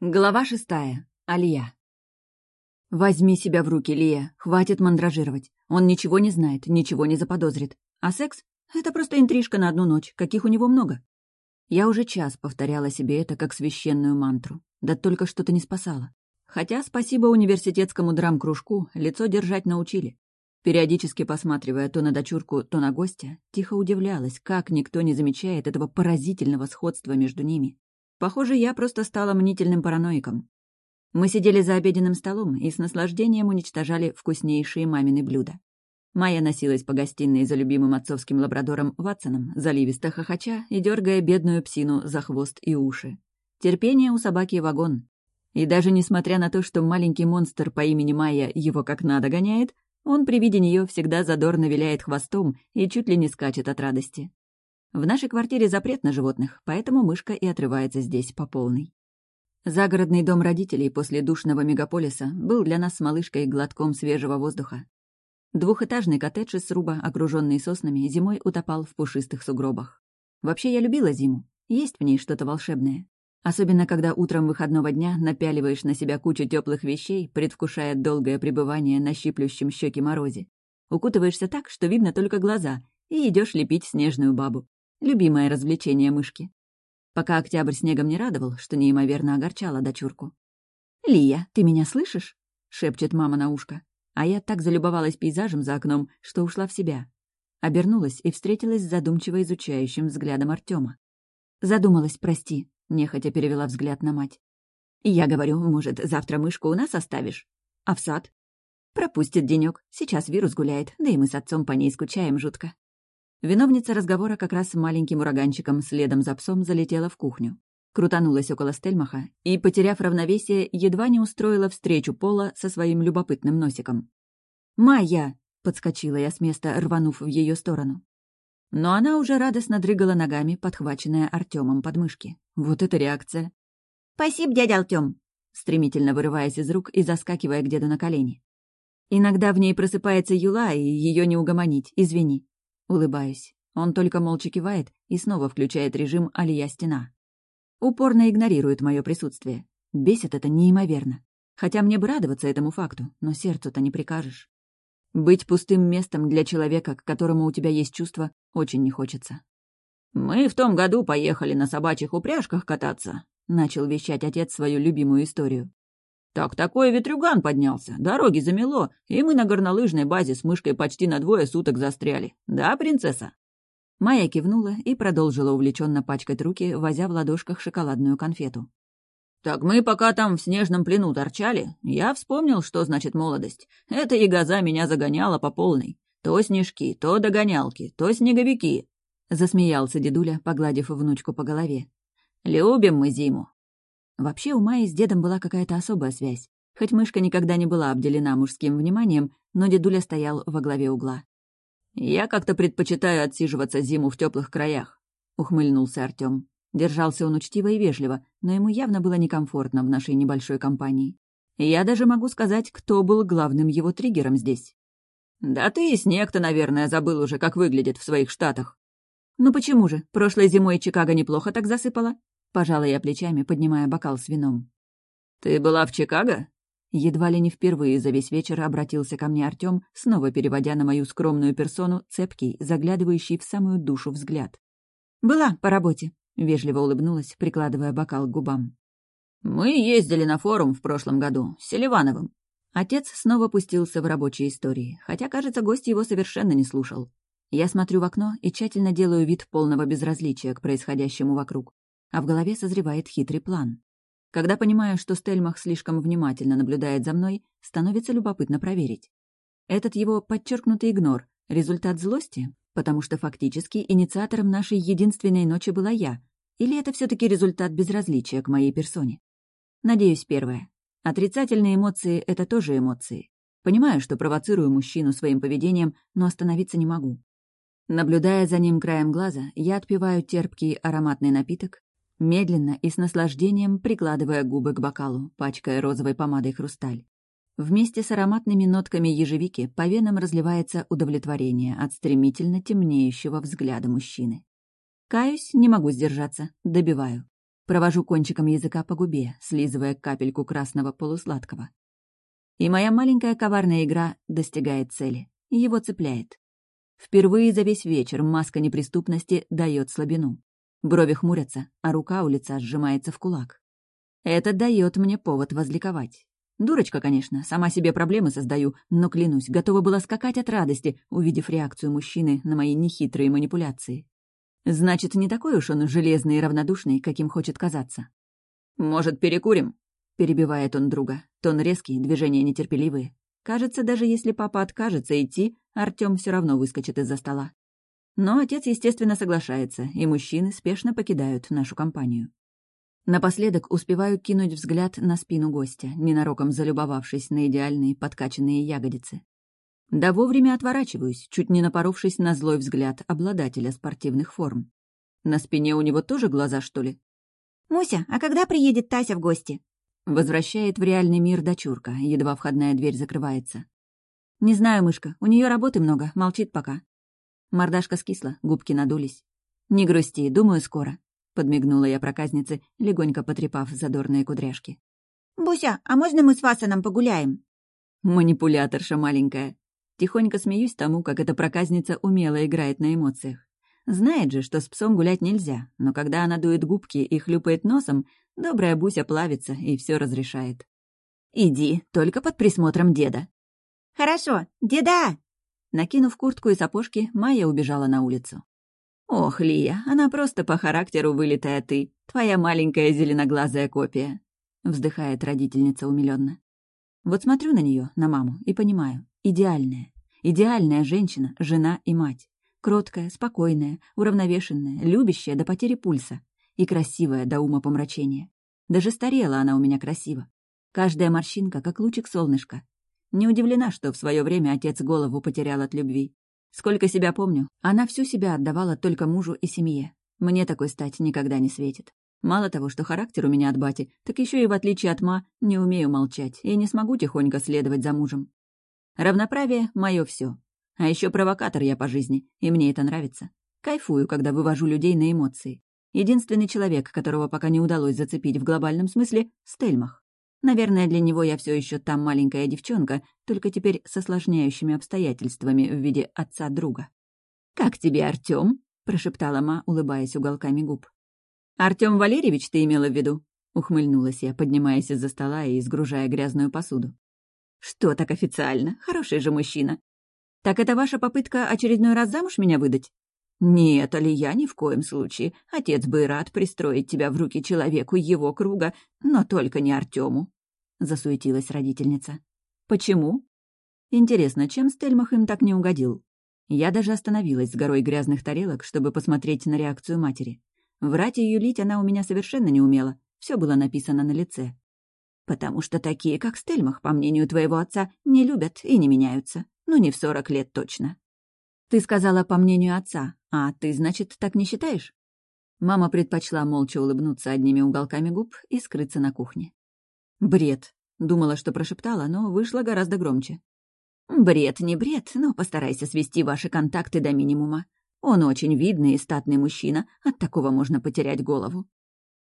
Глава шестая. Алия. «Возьми себя в руки, Лия. Хватит мандражировать. Он ничего не знает, ничего не заподозрит. А секс — это просто интрижка на одну ночь, каких у него много». Я уже час повторяла себе это как священную мантру. Да только что-то не спасало. Хотя, спасибо университетскому драм-кружку, лицо держать научили. Периодически посматривая то на дочурку, то на гостя, тихо удивлялась, как никто не замечает этого поразительного сходства между ними. Похоже, я просто стала мнительным параноиком. Мы сидели за обеденным столом и с наслаждением уничтожали вкуснейшие мамины блюда. Майя носилась по гостиной за любимым отцовским лабрадором Ватсоном, заливисто хохоча и дергая бедную псину за хвост и уши. Терпение у собаки вагон. И даже несмотря на то, что маленький монстр по имени Майя его как надо гоняет, он при виде нее всегда задорно виляет хвостом и чуть ли не скачет от радости. В нашей квартире запрет на животных, поэтому мышка и отрывается здесь по полной. Загородный дом родителей после душного мегаполиса был для нас с малышкой глотком свежего воздуха. Двухэтажный коттедж из сруба, окруженный соснами, зимой утопал в пушистых сугробах. Вообще я любила зиму. Есть в ней что-то волшебное. Особенно, когда утром выходного дня напяливаешь на себя кучу теплых вещей, предвкушая долгое пребывание на щиплющем щеки морозе. Укутываешься так, что видно только глаза, и идешь лепить снежную бабу. Любимое развлечение мышки. Пока октябрь снегом не радовал, что неимоверно огорчало дочурку. «Лия, ты меня слышишь?» — шепчет мама на ушко. А я так залюбовалась пейзажем за окном, что ушла в себя. Обернулась и встретилась с задумчиво изучающим взглядом Артема. «Задумалась, прости», — нехотя перевела взгляд на мать. «Я говорю, может, завтра мышку у нас оставишь? А в сад?» «Пропустит денек. Сейчас вирус гуляет, да и мы с отцом по ней скучаем жутко». Виновница разговора как раз маленьким ураганчиком следом за псом залетела в кухню. Крутанулась около Стельмаха и, потеряв равновесие, едва не устроила встречу Пола со своим любопытным носиком. «Майя!» — подскочила я с места, рванув в ее сторону. Но она уже радостно дрыгала ногами, подхваченная Артемом под мышки. Вот это реакция. «Спасибо, дядя Артем!» стремительно вырываясь из рук и заскакивая к деду на колени. Иногда в ней просыпается юла, и ее не угомонить, извини. Улыбаюсь. Он только молча кивает и снова включает режим «Алия-стена». Упорно игнорирует мое присутствие. Бесит это неимоверно. Хотя мне бы радоваться этому факту, но сердцу-то не прикажешь. Быть пустым местом для человека, к которому у тебя есть чувства, очень не хочется. «Мы в том году поехали на собачьих упряжках кататься», — начал вещать отец свою любимую историю. Так такой ветрюган поднялся, дороги замело, и мы на горнолыжной базе с мышкой почти на двое суток застряли. Да, принцесса?» Майя кивнула и продолжила увлеченно пачкать руки, возя в ладошках шоколадную конфету. «Так мы пока там в снежном плену торчали, я вспомнил, что значит молодость. Эта ягоза меня загоняла по полной. То снежки, то догонялки, то снеговики», — засмеялся дедуля, погладив внучку по голове. «Любим мы зиму. Вообще у Майи с дедом была какая-то особая связь. Хоть мышка никогда не была обделена мужским вниманием, но дедуля стоял во главе угла. «Я как-то предпочитаю отсиживаться зиму в теплых краях», — ухмыльнулся Артём. Держался он учтиво и вежливо, но ему явно было некомфортно в нашей небольшой компании. Я даже могу сказать, кто был главным его триггером здесь. «Да ты и снег-то, наверное, забыл уже, как выглядит в своих штатах». «Ну почему же? Прошлой зимой Чикаго неплохо так засыпало. Пожала я плечами, поднимая бокал с вином. «Ты была в Чикаго?» Едва ли не впервые за весь вечер обратился ко мне Артём, снова переводя на мою скромную персону цепкий, заглядывающий в самую душу взгляд. «Была по работе», — вежливо улыбнулась, прикладывая бокал к губам. «Мы ездили на форум в прошлом году с Селивановым». Отец снова пустился в рабочие истории, хотя, кажется, гость его совершенно не слушал. Я смотрю в окно и тщательно делаю вид полного безразличия к происходящему вокруг а в голове созревает хитрый план. Когда понимаю, что Стельмах слишком внимательно наблюдает за мной, становится любопытно проверить. Этот его подчеркнутый игнор — результат злости, потому что фактически инициатором нашей единственной ночи была я, или это все таки результат безразличия к моей персоне? Надеюсь, первое. Отрицательные эмоции — это тоже эмоции. Понимаю, что провоцирую мужчину своим поведением, но остановиться не могу. Наблюдая за ним краем глаза, я отпиваю терпкий ароматный напиток медленно и с наслаждением прикладывая губы к бокалу, пачкая розовой помадой хрусталь. Вместе с ароматными нотками ежевики по венам разливается удовлетворение от стремительно темнеющего взгляда мужчины. Каюсь, не могу сдержаться, добиваю. Провожу кончиком языка по губе, слизывая капельку красного полусладкого. И моя маленькая коварная игра достигает цели. Его цепляет. Впервые за весь вечер маска неприступности дает слабину. Брови хмурятся, а рука у лица сжимается в кулак. Это дает мне повод возликовать. Дурочка, конечно, сама себе проблемы создаю, но, клянусь, готова была скакать от радости, увидев реакцию мужчины на мои нехитрые манипуляции. Значит, не такой уж он железный и равнодушный, каким хочет казаться. «Может, перекурим?» — перебивает он друга. Тон резкий, движения нетерпеливые. Кажется, даже если папа откажется идти, Артём все равно выскочит из-за стола. Но отец, естественно, соглашается, и мужчины спешно покидают нашу компанию. Напоследок успеваю кинуть взгляд на спину гостя, ненароком залюбовавшись на идеальные подкачанные ягодицы. Да вовремя отворачиваюсь, чуть не напоровшись на злой взгляд обладателя спортивных форм. На спине у него тоже глаза, что ли? «Муся, а когда приедет Тася в гости?» Возвращает в реальный мир дочурка, едва входная дверь закрывается. «Не знаю, мышка, у нее работы много, молчит пока». Мордашка скисла, губки надулись. «Не грусти, думаю, скоро», — подмигнула я проказнице, легонько потрепав задорные кудряшки. «Буся, а можно мы с Васаном погуляем?» Манипуляторша маленькая. Тихонько смеюсь тому, как эта проказница умело играет на эмоциях. Знает же, что с псом гулять нельзя, но когда она дует губки и хлюпает носом, добрая Буся плавится и все разрешает. «Иди, только под присмотром деда». «Хорошо, деда!» Накинув куртку и сапожки, Майя убежала на улицу. «Ох, Лия, она просто по характеру вылитая ты, твоя маленькая зеленоглазая копия», — вздыхает родительница умилённо. Вот смотрю на нее, на маму, и понимаю, Идеальная. Идеальная женщина, жена и мать. Кроткая, спокойная, уравновешенная, любящая до потери пульса. И красивая до ума помрачения. Даже старела она у меня красиво. Каждая морщинка, как лучик солнышка. Не удивлена, что в свое время отец голову потерял от любви. Сколько себя помню, она всю себя отдавала только мужу и семье. Мне такой стать никогда не светит. Мало того, что характер у меня от бати, так еще и в отличие от ма, не умею молчать и не смогу тихонько следовать за мужем. Равноправие — мое все. А еще провокатор я по жизни, и мне это нравится. Кайфую, когда вывожу людей на эмоции. Единственный человек, которого пока не удалось зацепить в глобальном смысле — Стельмах. Наверное, для него я все еще там маленькая девчонка, только теперь с осложняющими обстоятельствами в виде отца друга. «Как тебе, Артём?» — прошептала Ма, улыбаясь уголками губ. «Артём Валерьевич ты имела в виду?» — ухмыльнулась я, поднимаясь из-за стола и изгружая грязную посуду. «Что так официально? Хороший же мужчина. Так это ваша попытка очередной раз замуж меня выдать?» «Нет, Алия, ни в коем случае. Отец бы рад пристроить тебя в руки человеку его круга, но только не Артему», — засуетилась родительница. «Почему?» «Интересно, чем Стельмах им так не угодил?» Я даже остановилась с горой грязных тарелок, чтобы посмотреть на реакцию матери. Врать и юлить она у меня совершенно не умела. Все было написано на лице. Потому что такие, как Стельмах, по мнению твоего отца, не любят и не меняются. Ну, не в сорок лет точно. Ты сказала по мнению отца, а ты, значит, так не считаешь? Мама предпочла молча улыбнуться одними уголками губ и скрыться на кухне. Бред. Думала, что прошептала, но вышло гораздо громче. Бред не бред, но постарайся свести ваши контакты до минимума. Он очень видный и статный мужчина, от такого можно потерять голову.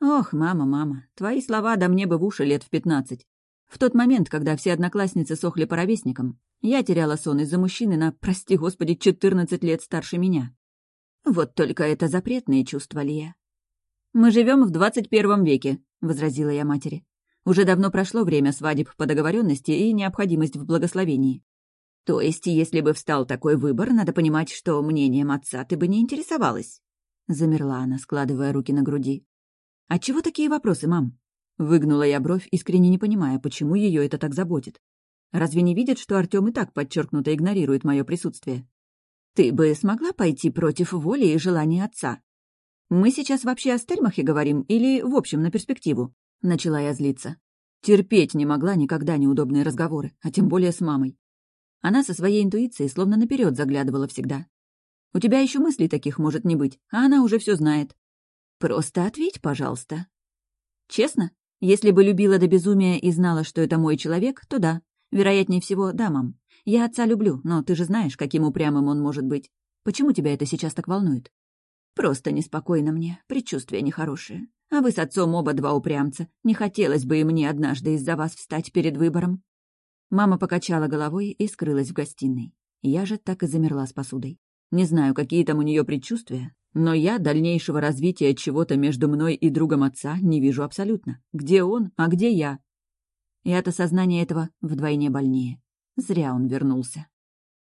«Ох, мама, мама, твои слова да мне бы в уши лет в пятнадцать. В тот момент, когда все одноклассницы сохли по ровесникам, я теряла сон из-за мужчины на, прости господи, четырнадцать лет старше меня. Вот только это запретные чувства, Лия. «Мы живем в двадцать первом веке», — возразила я матери. «Уже давно прошло время свадеб по договоренности и необходимость в благословении. То есть, если бы встал такой выбор, надо понимать, что мнением отца ты бы не интересовалась». Замерла она, складывая руки на груди. «А чего такие вопросы, мам?» Выгнула я бровь, искренне не понимая, почему ее это так заботит. Разве не видит, что Артем и так подчеркнуто игнорирует мое присутствие? «Ты бы смогла пойти против воли и желания отца?» «Мы сейчас вообще о Стельмахе говорим или в общем на перспективу?» Начала я злиться. Терпеть не могла никогда неудобные разговоры, а тем более с мамой. Она со своей интуицией словно наперед заглядывала всегда. У тебя еще мыслей таких может не быть, а она уже все знает. Просто ответь, пожалуйста. Честно? Если бы любила до безумия и знала, что это мой человек, то да. Вероятнее всего, да, мам. Я отца люблю, но ты же знаешь, каким упрямым он может быть. Почему тебя это сейчас так волнует? Просто неспокойно мне, предчувствия нехорошие. А вы с отцом оба два упрямца. Не хотелось бы и мне однажды из-за вас встать перед выбором». Мама покачала головой и скрылась в гостиной. Я же так и замерла с посудой. Не знаю, какие там у нее предчувствия, но я дальнейшего развития чего-то между мной и другом отца не вижу абсолютно. Где он, а где я? И от осознания этого вдвойне больнее. Зря он вернулся.